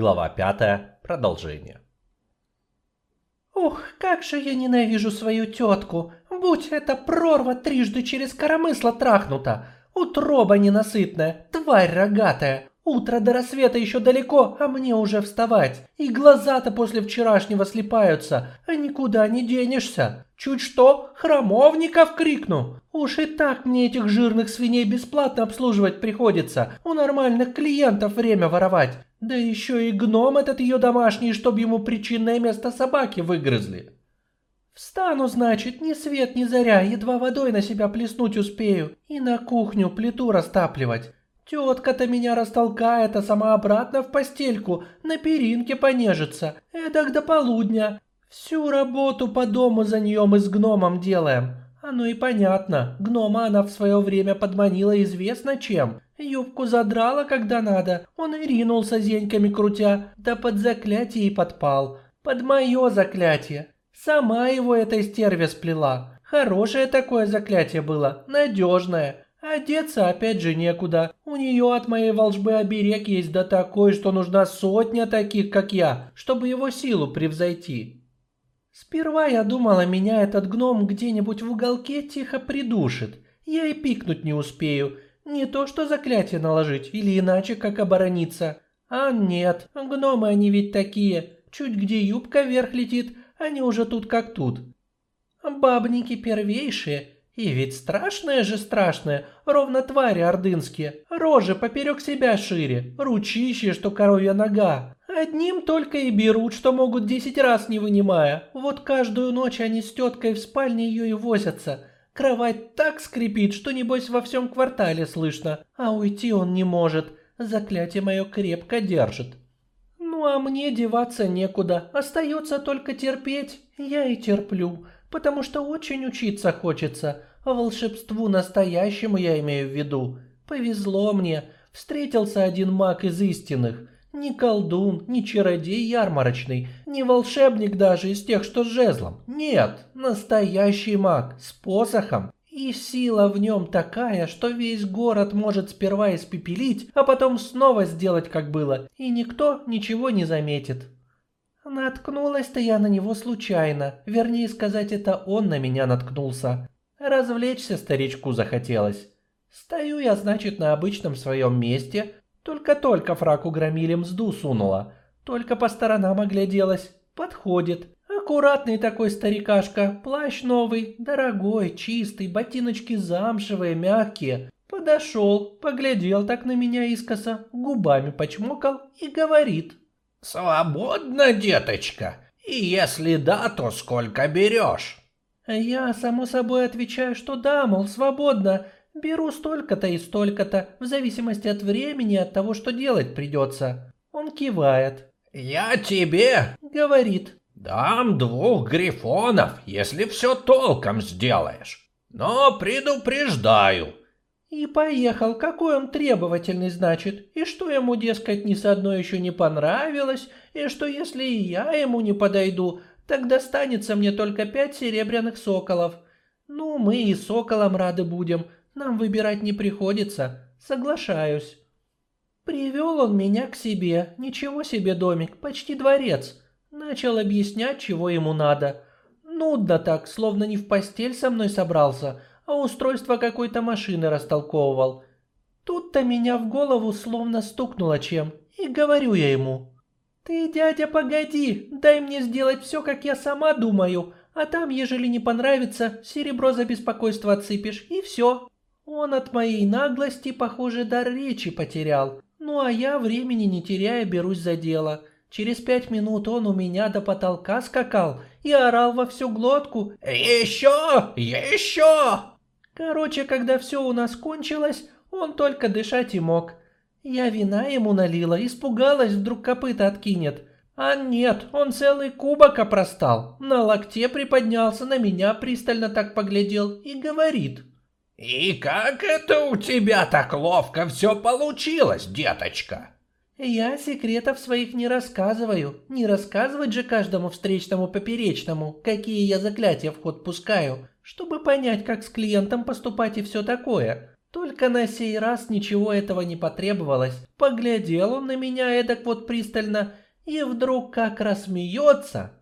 Глава 5. Продолжение. Ух, как же я ненавижу свою тетку. Будь это прорва трижды через коромысло трахнута. Утроба ненасытная, тварь рогатая. Утро до рассвета еще далеко, а мне уже вставать. И глаза-то после вчерашнего слипаются, а никуда не денешься. Чуть что, храмовников крикну. Уж и так мне этих жирных свиней бесплатно обслуживать приходится. У нормальных клиентов время воровать. Да еще и гном этот ее домашний, чтоб ему причинное место собаки выгрызли. Встану, значит, ни свет ни заря, едва водой на себя плеснуть успею. И на кухню плиту растапливать. Тетка-то меня растолкает, а сама обратно в постельку, на перинке понежится. Эдак до полудня. Всю работу по дому за нее мы с гномом делаем. Оно и понятно, гнома она в свое время подманила известно чем. Юбку задрала, когда надо, он и ринулся зеньками крутя, да под заклятие и подпал. Под мое заклятие. Сама его этой стерве сплела. Хорошее такое заклятие было, надежное. Одеться опять же некуда. У нее от моей волжбы оберег есть да такой, что нужна сотня таких, как я, чтобы его силу превзойти. Сперва я думала, меня этот гном где-нибудь в уголке тихо придушит. Я и пикнуть не успею. Не то что заклятие наложить, или иначе как оборониться. А нет, гномы они ведь такие. Чуть где юбка вверх летит, они уже тут как тут. Бабники первейшие, и ведь страшное же страшное, ровно твари ордынские, рожи поперек себя шире, ручище, что коровья нога. Одним только и берут, что могут десять раз не вынимая. Вот каждую ночь они с теткой в спальне ее и возятся. Кровать так скрипит, что небось во всем квартале слышно, а уйти он не может. Заклятие мое крепко держит. Ну а мне деваться некуда, остается только терпеть. Я и терплю потому что очень учиться хочется. Волшебству настоящему я имею в виду. Повезло мне, встретился один маг из истинных. Ни колдун, ни чародей ярмарочный, ни волшебник даже из тех, что с жезлом. Нет, настоящий маг, с посохом. И сила в нем такая, что весь город может сперва испепелить, а потом снова сделать, как было, и никто ничего не заметит. Наткнулась-то я на него случайно, вернее сказать, это он на меня наткнулся. Развлечься старичку захотелось. Стою я, значит, на обычном своем месте, только-только фраку громили мзду сунула, только по сторонам огляделась, подходит. Аккуратный такой старикашка, плащ новый, дорогой, чистый, ботиночки замшевые, мягкие. Подошел, поглядел так на меня искоса, губами почмокал и говорит. «Свободно, деточка? И если да, то сколько берешь?» Я, само собой, отвечаю, что да, мол, свободно. Беру столько-то и столько-то, в зависимости от времени и от того, что делать придется. Он кивает. «Я тебе...» — говорит. «Дам двух грифонов, если все толком сделаешь. Но предупреждаю, и поехал, какой он требовательный, значит, и что ему, дескать, ни с одной еще не понравилось, и что если и я ему не подойду, тогда достанется мне только пять серебряных соколов. Ну, мы и соколам рады будем, нам выбирать не приходится, соглашаюсь. Привел он меня к себе, ничего себе домик, почти дворец. Начал объяснять, чего ему надо. Нудно так, словно не в постель со мной собрался, а устройство какой-то машины растолковывал. Тут-то меня в голову словно стукнуло чем, и говорю я ему. «Ты, дядя, погоди, дай мне сделать все, как я сама думаю, а там, ежели не понравится, серебро за беспокойство отсыпешь, и все». Он от моей наглости, похоже, дар речи потерял. Ну а я, времени не теряя, берусь за дело. Через пять минут он у меня до потолка скакал и орал во всю глотку «Еще! Еще!» Короче, когда все у нас кончилось, он только дышать и мог. Я вина ему налила, испугалась, вдруг копыта откинет. А нет, он целый кубок опростал, на локте приподнялся, на меня пристально так поглядел и говорит. «И как это у тебя так ловко все получилось, деточка?» «Я секретов своих не рассказываю. Не рассказывать же каждому встречному поперечному, какие я заклятия в ход пускаю чтобы понять, как с клиентом поступать и все такое. Только на сей раз ничего этого не потребовалось. Поглядел он на меня эдак вот пристально и вдруг как рассмеется.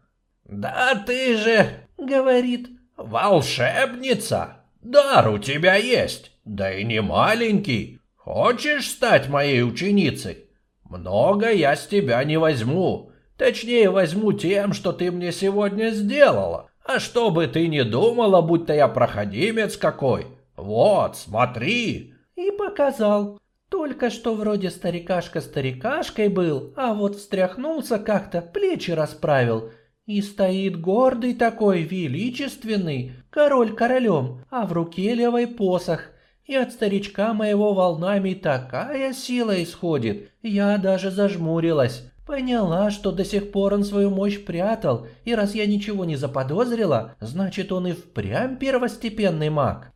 «Да ты же, — говорит, — волшебница! Дар у тебя есть, да и не маленький. Хочешь стать моей ученицей? Много я с тебя не возьму. Точнее, возьму тем, что ты мне сегодня сделала. А чтобы ты не думала, будто я проходимец какой. Вот, смотри. И показал. Только что вроде старикашка старикашкой был, а вот встряхнулся как-то, плечи расправил. И стоит гордый такой, величественный, король королем, а в руке левый посох. И от старичка моего волнами такая сила исходит, я даже зажмурилась. Поняла, что до сих пор он свою мощь прятал, и раз я ничего не заподозрила, значит он и впрямь первостепенный маг.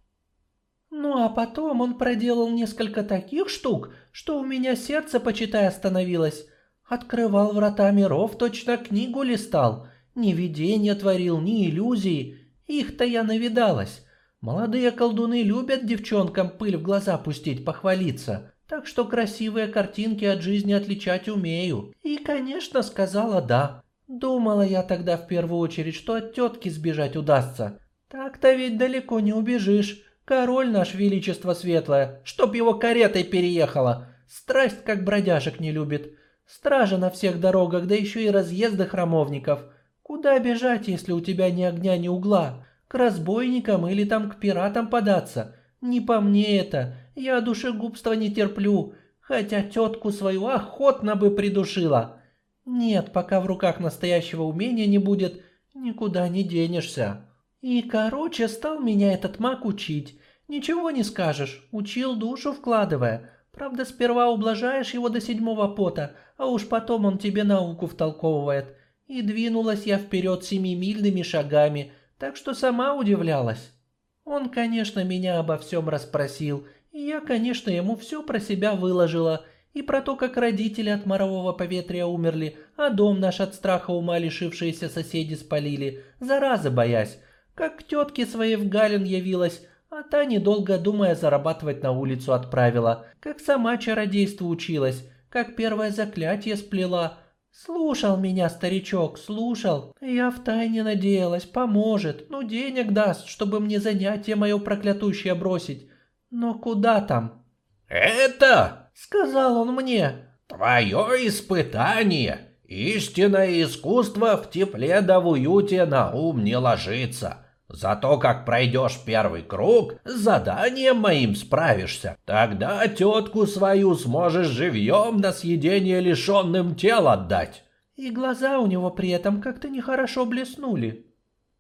Ну а потом он проделал несколько таких штук, что у меня сердце, почитай, остановилось. Открывал врата миров, точно книгу листал. Ни видения творил, ни иллюзии. Их-то я навидалась. Молодые колдуны любят девчонкам пыль в глаза пустить, похвалиться. Так что красивые картинки от жизни отличать умею. И, конечно, сказала «да». Думала я тогда в первую очередь, что от тетки сбежать удастся. Так-то ведь далеко не убежишь. Король наш, величество светлое, чтоб его каретой переехала. Страсть как бродяжек не любит. Стража на всех дорогах, да еще и разъезды храмовников. Куда бежать, если у тебя ни огня, ни угла? К разбойникам или там к пиратам податься? Не по мне это. Я душегубства не терплю, хотя тетку свою охотно бы придушила. Нет, пока в руках настоящего умения не будет, никуда не денешься. И, короче, стал меня этот маг учить. Ничего не скажешь, учил душу вкладывая. Правда, сперва ублажаешь его до седьмого пота, а уж потом он тебе науку втолковывает. И двинулась я вперед семимильными шагами, так что сама удивлялась. Он, конечно, меня обо всем расспросил, и я, конечно, ему все про себя выложила, и про то, как родители от морового поветрия умерли, а дом наш от страха ума лишившиеся соседи спалили, заразы боясь, как к тетке своей в Галин явилась, а та, недолго думая, зарабатывать на улицу отправила, как сама чародейству училась, как первое заклятие сплела. Слушал меня старичок, слушал. Я втайне надеялась, поможет, ну денег даст, чтобы мне занятие мое проклятущее бросить. «Но куда там?» «Это, — сказал он мне, — твое испытание. Истинное искусство в тепле да в уюте на ум не ложится. Зато как пройдешь первый круг, с заданием моим справишься. Тогда тетку свою сможешь живьем на съедение лишенным тел отдать». И глаза у него при этом как-то нехорошо блеснули.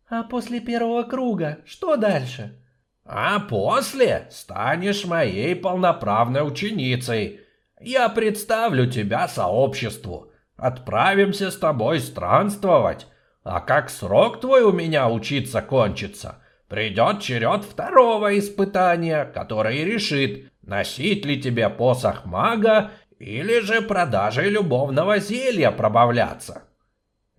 «А после первого круга что дальше?» А после станешь моей полноправной ученицей. Я представлю тебя сообществу. Отправимся с тобой странствовать. А как срок твой у меня учиться кончится, придет черед второго испытания, который решит, носить ли тебе посох мага или же продажей любовного зелья пробавляться.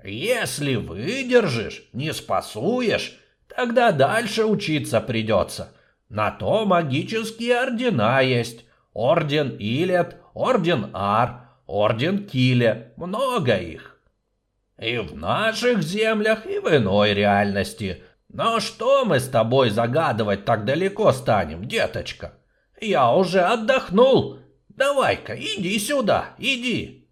Если выдержишь, не спасуешь, Тогда дальше учиться придется. На то магические ордена есть. Орден Илет, Орден Ар, Орден Киле. Много их. И в наших землях, и в иной реальности. Но что мы с тобой загадывать так далеко станем, деточка? Я уже отдохнул. Давай-ка, иди сюда, иди.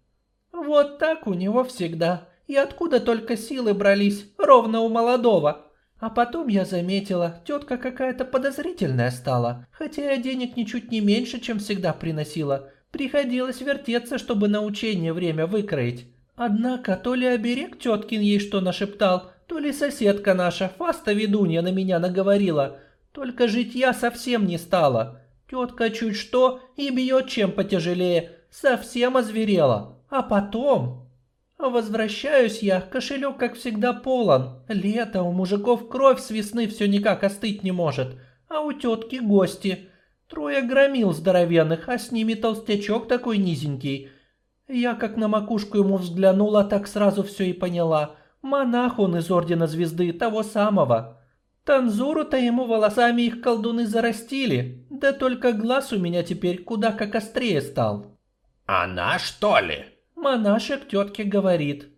Вот так у него всегда. И откуда только силы брались, ровно у молодого. А потом я заметила, тетка какая-то подозрительная стала, хотя я денег ничуть не меньше, чем всегда приносила. Приходилось вертеться, чтобы на учение время выкроить. Однако то ли оберег теткин ей что нашептал, то ли соседка наша, Фаста ведунья, на меня наговорила. Только жить я совсем не стала. Тетка чуть что и бьет чем потяжелее, совсем озверела. А потом... Возвращаюсь я, кошелек, как всегда, полон. Лето, у мужиков кровь с весны все никак остыть не может. А у тетки гости. Трое громил здоровенных, а с ними толстячок такой низенький. Я как на макушку ему взглянула, так сразу все и поняла. Монах он из Ордена Звезды, того самого. Танзуру-то ему волосами их колдуны зарастили, да только глаз у меня теперь куда как острее стал. Она что ли? Монашек тетке говорит.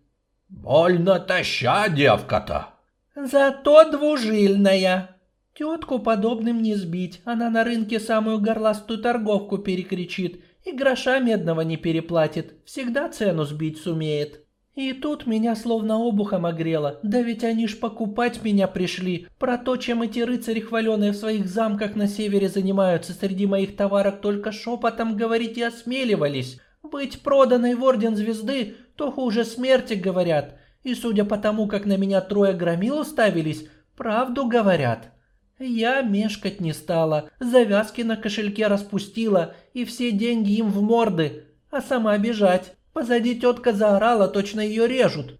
Больно таща девка-то. Зато двужильная. Тетку подобным не сбить, она на рынке самую горластую торговку перекричит и гроша медного не переплатит, всегда цену сбить сумеет. И тут меня словно обухом огрело, да ведь они ж покупать меня пришли. Про то, чем эти рыцари хваленые в своих замках на севере занимаются, среди моих товарок только шепотом говорить и осмеливались. Быть проданной в Орден Звезды, то хуже смерти, говорят. И судя по тому, как на меня трое громил уставились, правду говорят. Я мешкать не стала, завязки на кошельке распустила и все деньги им в морды, а сама бежать. Позади тетка заорала, точно ее режут.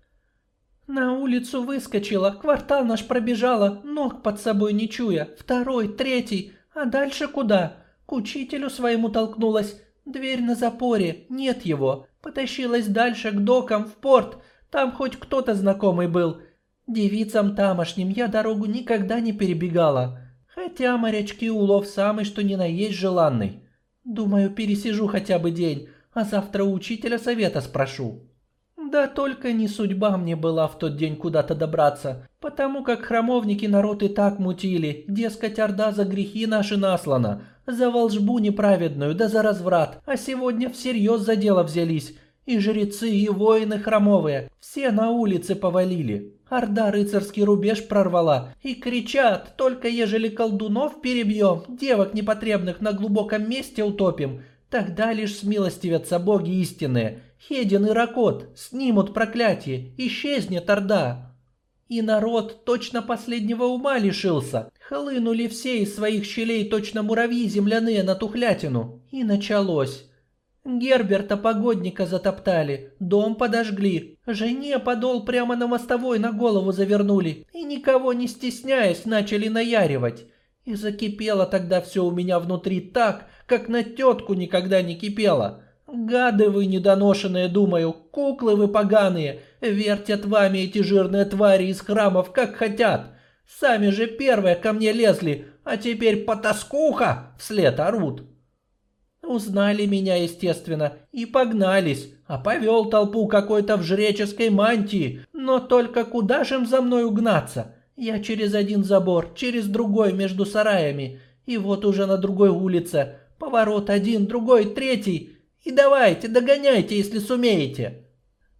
На улицу выскочила, квартал наш пробежала, ног под собой не чуя, второй, третий, а дальше куда? К учителю своему толкнулась, дверь на запоре, нет его, потащилась дальше к докам в порт, там хоть кто-то знакомый был. Девицам тамошним я дорогу никогда не перебегала, хотя морячки улов самый что ни на есть желанный. Думаю, пересижу хотя бы день, а завтра у учителя совета спрошу. Да только не судьба мне была в тот день куда-то добраться, потому как храмовники народ и так мутили, дескать, орда за грехи наши наслана, за волжбу неправедную, да за разврат, а сегодня всерьез за дело взялись, и жрецы, и воины храмовые, все на улице повалили. Орда рыцарский рубеж прорвала, и кричат, только ежели колдунов перебьем, девок непотребных на глубоком месте утопим, Тогда лишь смилостивятся боги истинные, Хедин и Ракот, снимут проклятие, исчезнет Орда. И народ точно последнего ума лишился, хлынули все из своих щелей точно муравьи земляные на тухлятину. И началось. Герберта погодника затоптали, дом подожгли, жене подол прямо на мостовой на голову завернули и никого не стесняясь начали наяривать. И закипело тогда все у меня внутри так, как на тетку никогда не кипело. Гады вы недоношенные, думаю, куклы вы поганые, вертят вами эти жирные твари из храмов, как хотят. Сами же первые ко мне лезли, а теперь потаскуха вслед орут. Узнали меня, естественно, и погнались, а повел толпу какой-то в жреческой мантии, но только куда же им за мной угнаться? Я через один забор, через другой между сараями, и вот уже на другой улице. Поворот один, другой, третий. И давайте, догоняйте, если сумеете.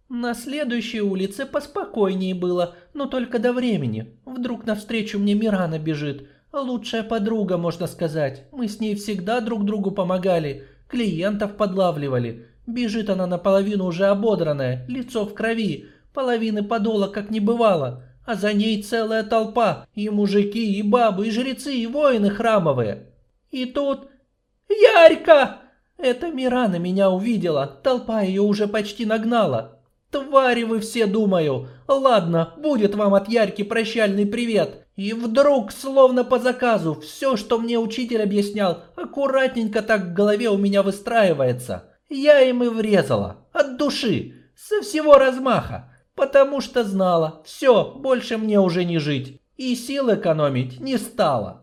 На следующей улице поспокойнее было, но только до времени. Вдруг навстречу мне Мирана бежит. Лучшая подруга, можно сказать. Мы с ней всегда друг другу помогали, клиентов подлавливали. Бежит она наполовину уже ободранная, лицо в крови, половины подола как не бывало а за ней целая толпа, и мужики, и бабы, и жрецы, и воины храмовые. И тут... Ярька! Это Мирана меня увидела, толпа ее уже почти нагнала. Твари вы все, думаю. Ладно, будет вам от Ярьки прощальный привет. И вдруг, словно по заказу, все, что мне учитель объяснял, аккуратненько так в голове у меня выстраивается. Я им и врезала. От души. Со всего размаха потому что знала, все, больше мне уже не жить, и сил экономить не стала.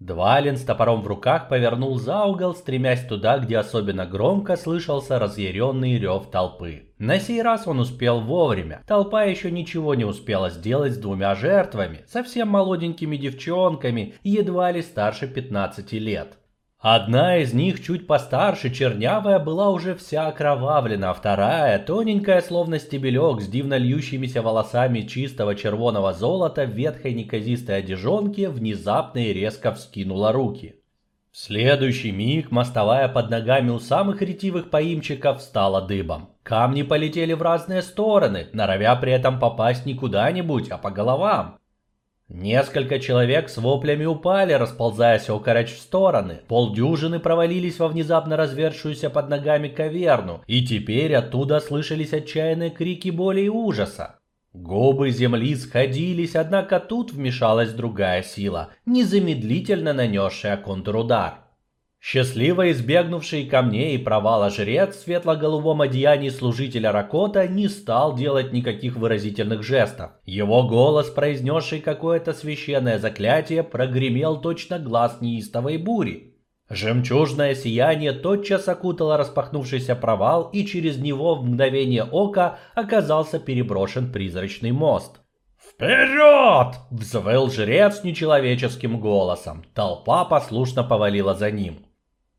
Двалин с топором в руках повернул за угол, стремясь туда, где особенно громко слышался разъяренный рев толпы. На сей раз он успел вовремя. Толпа еще ничего не успела сделать с двумя жертвами, совсем молоденькими девчонками, едва ли старше 15 лет. Одна из них, чуть постарше, чернявая, была уже вся окровавлена, а вторая, тоненькая, словно стебелек, с дивно льющимися волосами чистого червоного золота в ветхой неказистой одежонке, внезапно и резко вскинула руки. Следующий миг мостовая под ногами у самых ретивых поимчиков стала дыбом. Камни полетели в разные стороны, норовя при этом попасть не куда-нибудь, а по головам. Несколько человек с воплями упали, расползаясь окороч в стороны. Полдюжины провалились во внезапно развершуюся под ногами каверну, и теперь оттуда слышались отчаянные крики боли и ужаса. Губы земли сходились, однако тут вмешалась другая сила, незамедлительно нанесшая контрудар. Счастливо избегнувший камней и провала жрец в светло-голубом одеянии служителя Ракота не стал делать никаких выразительных жестов. Его голос, произнесший какое-то священное заклятие, прогремел точно глаз неистовой бури. Жемчужное сияние тотчас окутало распахнувшийся провал, и через него в мгновение ока оказался переброшен призрачный мост. «Вперед!» – взвыл жрец нечеловеческим голосом. Толпа послушно повалила за ним.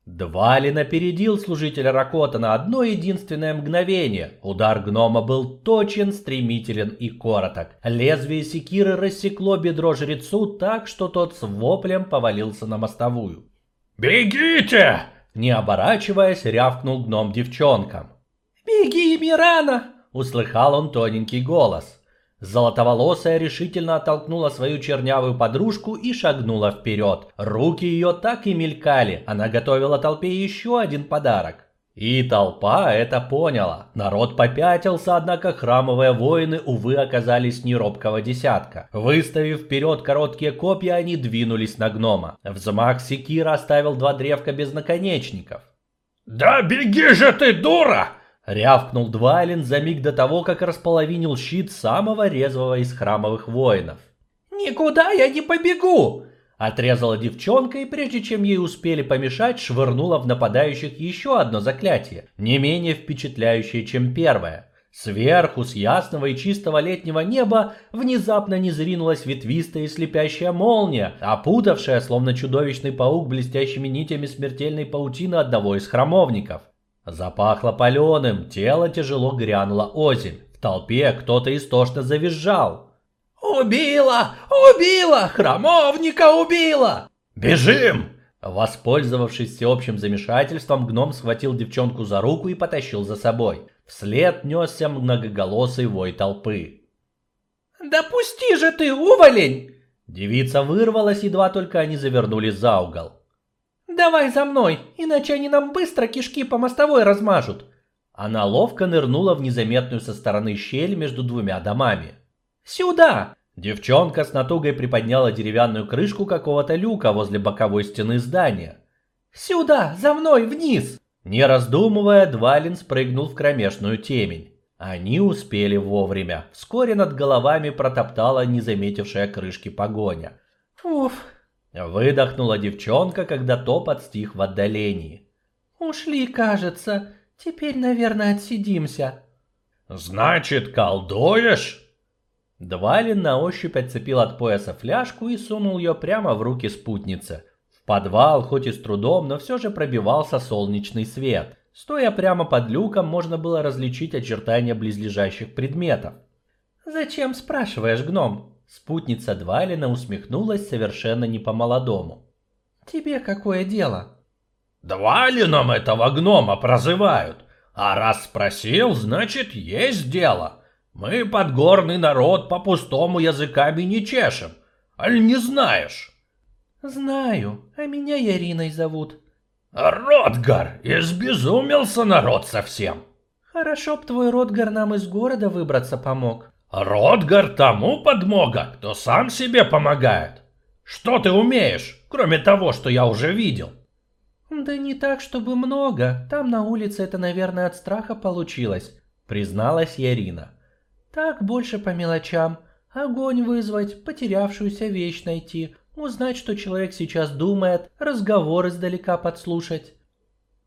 Двалин опередил служителя Ракота на одно единственное мгновение. Удар гнома был точен, стремителен и короток. Лезвие секиры рассекло бедро жрецу так, что тот с воплем повалился на мостовую. «Бегите!» Не оборачиваясь, рявкнул гном девчонкам. «Беги, Мирана!» Услыхал он тоненький голос. Золотоволосая решительно оттолкнула свою чернявую подружку и шагнула вперед. Руки ее так и мелькали, она готовила толпе еще один подарок. И толпа это поняла. Народ попятился, однако храмовые воины, увы, оказались не робкого десятка. Выставив вперед короткие копья, они двинулись на гнома. Взмах секира оставил два древка без наконечников. «Да беги же ты, дура!» Рявкнул Двайлин за миг до того, как располовинил щит самого резвого из храмовых воинов. «Никуда я не побегу!» Отрезала девчонка и прежде чем ей успели помешать, швырнула в нападающих еще одно заклятие, не менее впечатляющее, чем первое. Сверху, с ясного и чистого летнего неба, внезапно не зринулась ветвистая и слепящая молния, опутавшая, словно чудовищный паук, блестящими нитями смертельной паутины одного из храмовников. Запахло паленым, тело тяжело грянуло озимь. В толпе кто-то истошно завизжал. «Убила! Убила! Храмовника убила!» «Бежим!» Воспользовавшись всеобщим замешательством, гном схватил девчонку за руку и потащил за собой. Вслед несся многоголосый вой толпы. «Да пусти же ты, уволень!» Девица вырвалась, едва только они завернули за угол. «Давай за мной, иначе они нам быстро кишки по мостовой размажут!» Она ловко нырнула в незаметную со стороны щель между двумя домами. «Сюда!» Девчонка с натугой приподняла деревянную крышку какого-то люка возле боковой стены здания. «Сюда! За мной! Вниз!» Не раздумывая, Двалин спрыгнул в кромешную темень. Они успели вовремя. Вскоре над головами протоптала незаметившая крышки погоня. «Уф!» Выдохнула девчонка, когда топот стих в отдалении. «Ушли, кажется. Теперь, наверное, отсидимся». «Значит, колдуешь?» Двалин на ощупь отцепил от пояса фляжку и сунул ее прямо в руки спутницы. В подвал, хоть и с трудом, но все же пробивался солнечный свет. Стоя прямо под люком, можно было различить очертания близлежащих предметов. «Зачем спрашиваешь, гном?» Спутница Двалина усмехнулась совершенно не по-молодому. «Тебе какое дело?» «Двалином этого гнома прозывают. А раз спросил, значит, есть дело. Мы подгорный народ по пустому языками не чешем. Аль не знаешь?» «Знаю, а меня Яриной зовут». «Ротгар, избезумелся народ совсем». «Хорошо б твой Ротгар нам из города выбраться помог». Ротгар тому подмога, кто сам себе помогает. Что ты умеешь, кроме того, что я уже видел? Да не так, чтобы много. Там на улице это, наверное, от страха получилось, призналась Ярина. Так больше по мелочам. Огонь вызвать, потерявшуюся вещь найти, узнать, что человек сейчас думает, разговор издалека подслушать.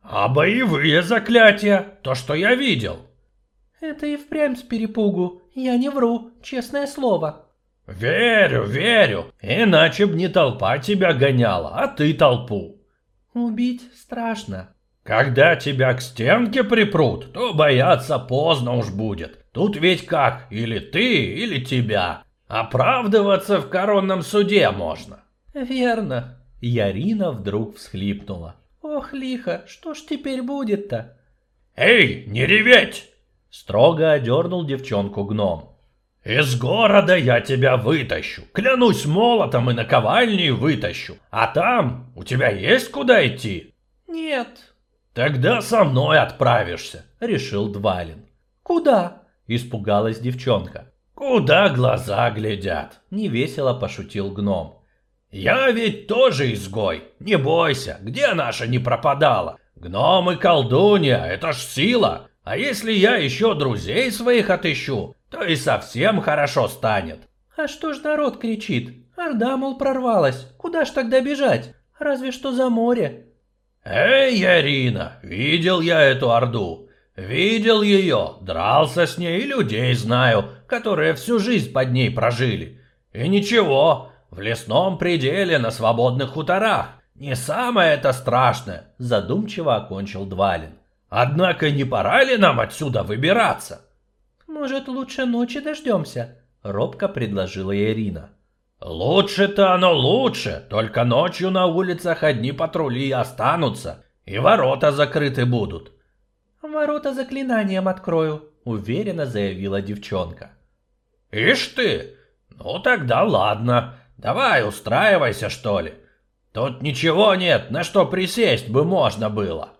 А боевые заклятия, то, что я видел. Это и впрямь с перепугу. Я не вру, честное слово. Верю, верю. Иначе б не толпа тебя гоняла, а ты толпу. Убить страшно. Когда тебя к стенке припрут, то бояться поздно уж будет. Тут ведь как, или ты, или тебя. Оправдываться в коронном суде можно. Верно. Ярина вдруг всхлипнула. Ох, лихо, что ж теперь будет-то? Эй, не реветь! Строго одернул девчонку гном. «Из города я тебя вытащу, клянусь молотом и наковальней вытащу. А там у тебя есть куда идти?» «Нет». «Тогда со мной отправишься», — решил Двалин. «Куда?» — испугалась девчонка. «Куда глаза глядят?» — невесело пошутил гном. Я ведь тоже изгой. Не бойся, где наша не пропадала? Гном и колдунья, это ж сила. А если я еще друзей своих отыщу, то и совсем хорошо станет. А что ж народ кричит? Орда, мол, прорвалась. Куда ж тогда бежать? Разве что за море. Эй, Ярина, видел я эту орду. Видел ее, дрался с ней и людей знаю, которые всю жизнь под ней прожили. И ничего, в лесном пределе на свободных хуторах. Не самое это страшное, задумчиво окончил Двалин. Однако не пора ли нам отсюда выбираться? Может, лучше ночи дождемся? Робко предложила Ирина. Лучше-то оно лучше, только ночью на улицах одни патрули останутся, и ворота закрыты будут. Ворота заклинанием открою, уверенно заявила девчонка. Ишь ты! Ну тогда ладно, давай устраивайся что ли. Тут ничего нет, на что присесть бы можно было.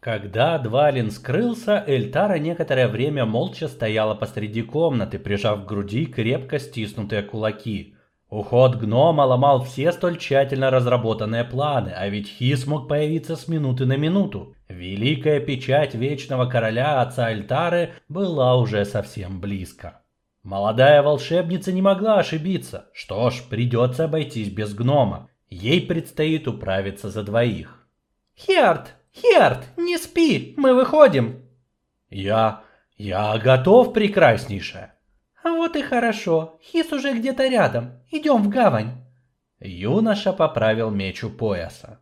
Когда Двалин скрылся, Эльтара некоторое время молча стояла посреди комнаты, прижав к груди крепко стиснутые кулаки. Уход гнома ломал все столь тщательно разработанные планы, а ведь Хис мог появиться с минуты на минуту. Великая печать Вечного Короля Отца Альтары была уже совсем близко. Молодая волшебница не могла ошибиться. Что ж, придется обойтись без гнома. Ей предстоит управиться за двоих. «Херт! Херт! Не спи! Мы выходим!» «Я... я готов, прекраснейшая!» Вот и хорошо, Хис уже где-то рядом, идем в гавань. Юноша поправил меч у пояса.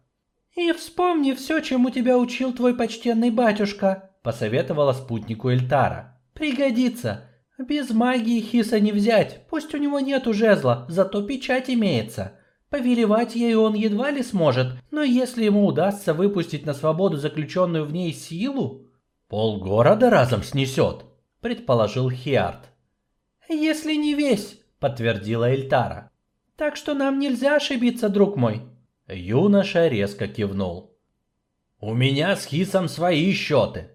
И вспомни все, чему тебя учил твой почтенный батюшка, посоветовала спутнику Эльтара. Пригодится. Без магии Хиса не взять, пусть у него нету жезла, зато печать имеется. Повелевать ею он едва ли сможет, но если ему удастся выпустить на свободу заключенную в ней силу... Полгорода разом снесет, предположил Хиарт. «Если не весь», — подтвердила Эльтара. «Так что нам нельзя ошибиться, друг мой». Юноша резко кивнул. «У меня с Хисом свои счеты».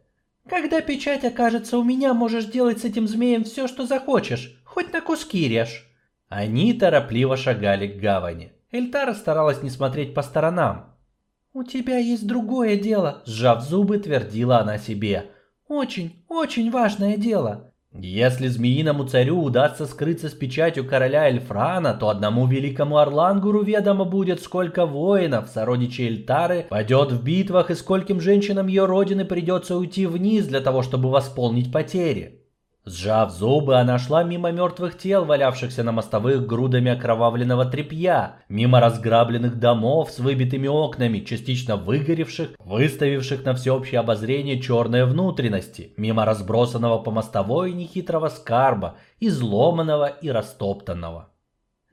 «Когда печать окажется у меня, можешь делать с этим змеем все, что захочешь, хоть на куски режь». Они торопливо шагали к гавани. Эльтара старалась не смотреть по сторонам. «У тебя есть другое дело», — сжав зубы, твердила она себе. «Очень, очень важное дело. Если змеиному царю удастся скрыться с печатью короля Эльфрана, то одному великому Орлангуру ведомо будет, сколько воинов, сородичей Эльтары, пойдет в битвах и скольким женщинам ее родины придется уйти вниз для того, чтобы восполнить потери. Сжав зубы, она шла мимо мертвых тел, валявшихся на мостовых грудами окровавленного тряпья, мимо разграбленных домов с выбитыми окнами, частично выгоревших, выставивших на всеобщее обозрение черные внутренности, мимо разбросанного по мостовой нехитрого скарба, изломанного и растоптанного.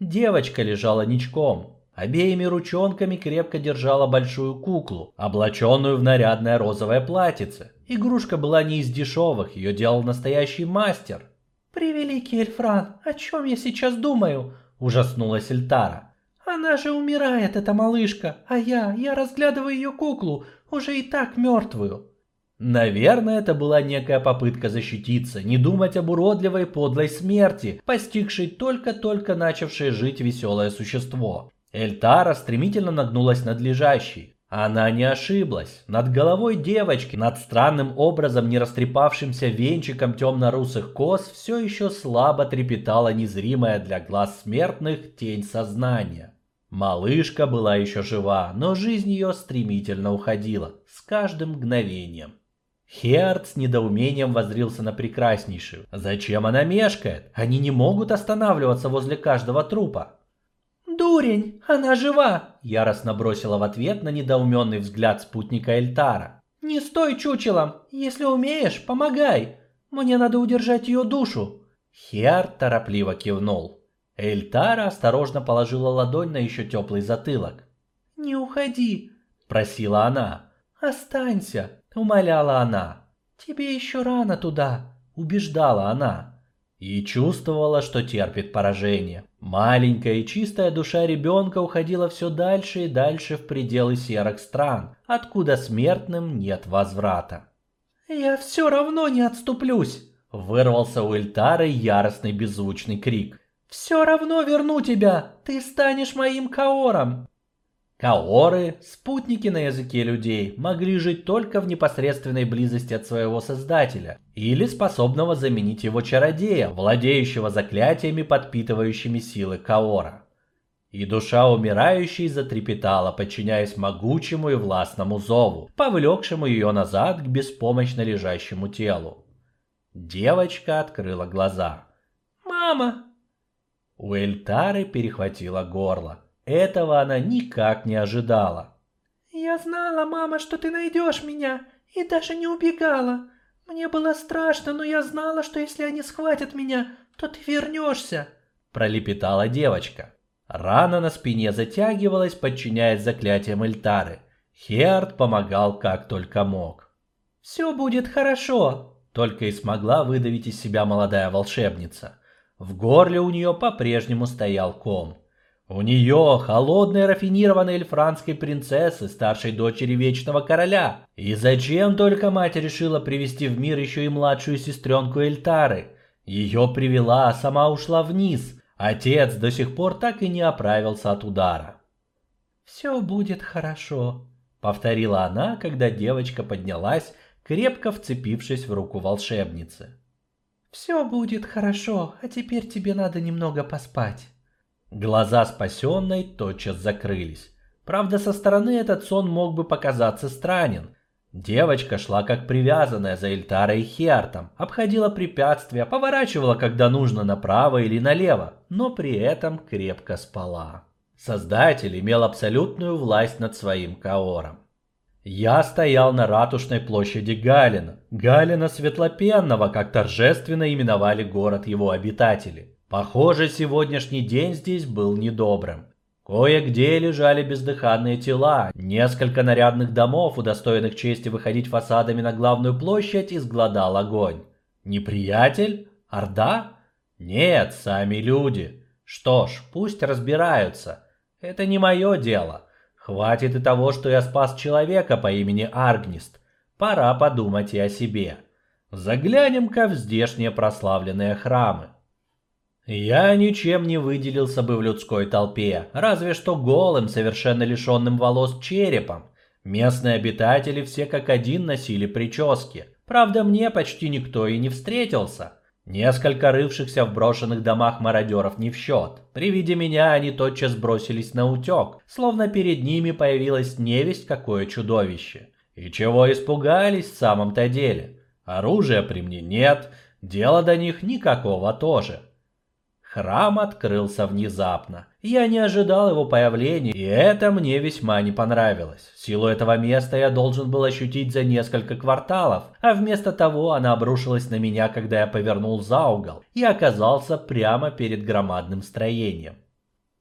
Девочка лежала ничком, Обеими ручонками крепко держала большую куклу, облаченную в нарядное розовое платьице. Игрушка была не из дешевых, ее делал настоящий мастер. «Превеликий Эльфран, о чем я сейчас думаю?» – ужаснулась Эльтара. «Она же умирает, эта малышка, а я, я разглядываю ее куклу, уже и так мертвую». Наверное, это была некая попытка защититься, не думать об уродливой подлой смерти, постигшей только-только начавшее жить веселое существо. Эльтара стремительно нагнулась над лежащей. Она не ошиблась. Над головой девочки, над странным образом не растрепавшимся венчиком темно-русых кос, все еще слабо трепетала незримая для глаз смертных тень сознания. Малышка была еще жива, но жизнь ее стремительно уходила, с каждым мгновением. Херд с недоумением возрился на прекраснейшую. Зачем она мешкает? Они не могут останавливаться возле каждого трупа. «Дурень, она жива!» – яростно бросила в ответ на недоуменный взгляд спутника Эльтара. «Не стой чучелом! Если умеешь, помогай! Мне надо удержать ее душу!» Хер торопливо кивнул. Эльтара осторожно положила ладонь на еще теплый затылок. «Не уходи!» – просила она. «Останься!» – умоляла она. «Тебе еще рано туда!» – убеждала она и чувствовала, что терпит поражение. Маленькая и чистая душа ребенка уходила все дальше и дальше в пределы серых стран, откуда смертным нет возврата. «Я все равно не отступлюсь!» Вырвался у Эльтары яростный беззвучный крик. Все равно верну тебя, ты станешь моим Каором. Каоры, спутники на языке людей, могли жить только в непосредственной близости от своего создателя или способного заменить его чародея, владеющего заклятиями, подпитывающими силы Каора. И душа умирающей затрепетала, подчиняясь могучему и властному зову, повлекшему ее назад к беспомощно лежащему телу. Девочка открыла глаза. «Мама!» У Эльтары перехватило горло. Этого она никак не ожидала. «Я знала, мама, что ты найдешь меня, и даже не убегала. Мне было страшно, но я знала, что если они схватят меня, то ты вернешься», – пролепетала девочка. Рана на спине затягивалась, подчиняясь заклятиям Эльтары. Херд помогал как только мог. «Все будет хорошо», – только и смогла выдавить из себя молодая волшебница. В горле у нее по-прежнему стоял ком. У нее холодной рафинированной эльфранской принцессы, старшей дочери Вечного Короля. И зачем только мать решила привести в мир еще и младшую сестренку Эльтары? Ее привела, а сама ушла вниз. Отец до сих пор так и не оправился от удара. «Все будет хорошо», — повторила она, когда девочка поднялась, крепко вцепившись в руку волшебницы. «Все будет хорошо, а теперь тебе надо немного поспать». Глаза спасенной тотчас закрылись. Правда, со стороны этот сон мог бы показаться странен. Девочка шла как привязанная за Эльтарой и Хиартом, обходила препятствия, поворачивала, когда нужно, направо или налево, но при этом крепко спала. Создатель имел абсолютную власть над своим Каором. Я стоял на ратушной площади Галина, Галина Светлопенного, как торжественно именовали город его обитатели. Похоже, сегодняшний день здесь был недобрым. Кое-где лежали бездыханные тела, несколько нарядных домов, удостоенных чести выходить фасадами на главную площадь, изгладал огонь. Неприятель? Орда? Нет, сами люди. Что ж, пусть разбираются. Это не мое дело. Хватит и того, что я спас человека по имени Аргнист. Пора подумать и о себе. Заглянем-ка в здешние прославленные храмы. Я ничем не выделился бы в людской толпе, разве что голым, совершенно лишенным волос черепом. Местные обитатели все как один носили прически. Правда, мне почти никто и не встретился. Несколько рывшихся в брошенных домах мародеров не в счет. При виде меня они тотчас бросились на утек, словно перед ними появилось невесть какое чудовище. И чего испугались в самом-то деле? Оружия при мне нет, дела до них никакого тоже. Храм открылся внезапно. Я не ожидал его появления, и это мне весьма не понравилось. Силу этого места я должен был ощутить за несколько кварталов, а вместо того она обрушилась на меня, когда я повернул за угол и оказался прямо перед громадным строением.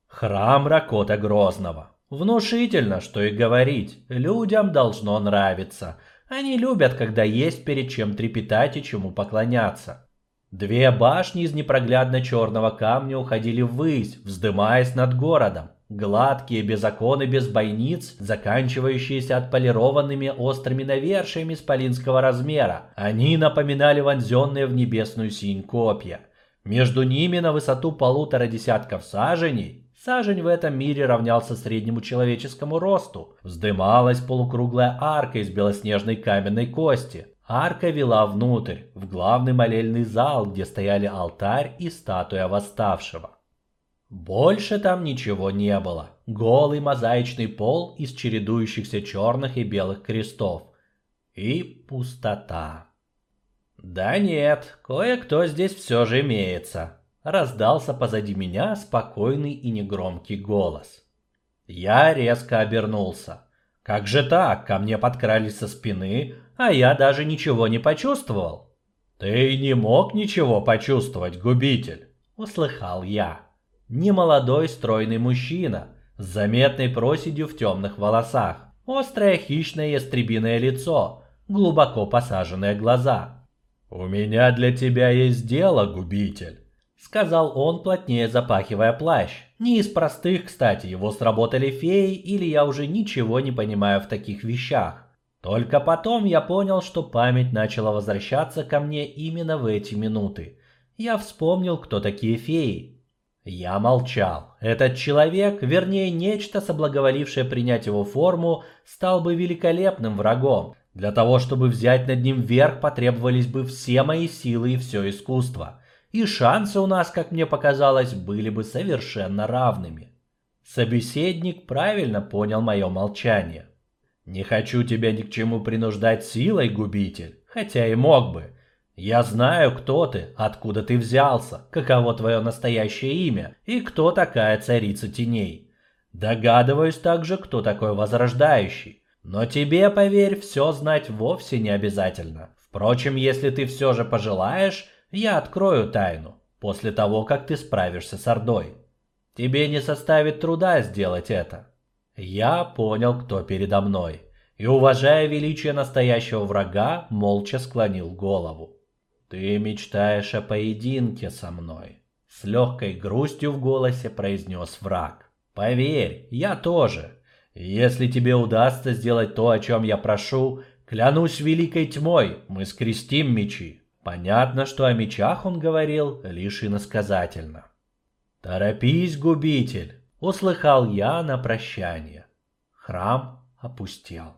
Храм Ракота Грозного. Внушительно, что и говорить. Людям должно нравиться. Они любят, когда есть перед чем трепетать и чему поклоняться. Две башни из непроглядно черного камня уходили ввысь, вздымаясь над городом. Гладкие, без окон и без бойниц, заканчивающиеся отполированными острыми навершиями исполинского размера. Они напоминали вонзенные в небесную синь копья. Между ними на высоту полутора десятков саженей, сажень в этом мире равнялся среднему человеческому росту, вздымалась полукруглая арка из белоснежной каменной кости, Арка вела внутрь, в главный молельный зал, где стояли алтарь и статуя восставшего. Больше там ничего не было. Голый мозаичный пол из чередующихся черных и белых крестов. И пустота. «Да нет, кое-кто здесь все же имеется», — раздался позади меня спокойный и негромкий голос. Я резко обернулся. Как же так? Ко мне подкрались со спины, а я даже ничего не почувствовал. Ты не мог ничего почувствовать, губитель, услыхал я. Немолодой стройный мужчина с заметной проседью в темных волосах, острое хищное ястребиное лицо, глубоко посаженные глаза. У меня для тебя есть дело, губитель сказал он, плотнее запахивая плащ. Не из простых, кстати, его сработали феи, или я уже ничего не понимаю в таких вещах. Только потом я понял, что память начала возвращаться ко мне именно в эти минуты. Я вспомнил, кто такие феи. Я молчал. Этот человек, вернее нечто, соблаговолившее принять его форму, стал бы великолепным врагом. Для того, чтобы взять над ним верх, потребовались бы все мои силы и все искусство. И шансы у нас, как мне показалось, были бы совершенно равными. Собеседник правильно понял мое молчание. «Не хочу тебя ни к чему принуждать силой, губитель, хотя и мог бы. Я знаю, кто ты, откуда ты взялся, каково твое настоящее имя и кто такая царица теней. Догадываюсь также, кто такой возрождающий. Но тебе, поверь, все знать вовсе не обязательно. Впрочем, если ты все же пожелаешь, я открою тайну, после того, как ты справишься с Ордой. Тебе не составит труда сделать это. Я понял, кто передо мной, и, уважая величие настоящего врага, молча склонил голову. «Ты мечтаешь о поединке со мной», — с легкой грустью в голосе произнес враг. «Поверь, я тоже. Если тебе удастся сделать то, о чем я прошу, клянусь великой тьмой, мы скрестим мечи». Понятно, что о мечах он говорил лишь иносказательно. «Торопись, губитель!» — услыхал я на прощание. Храм опустел.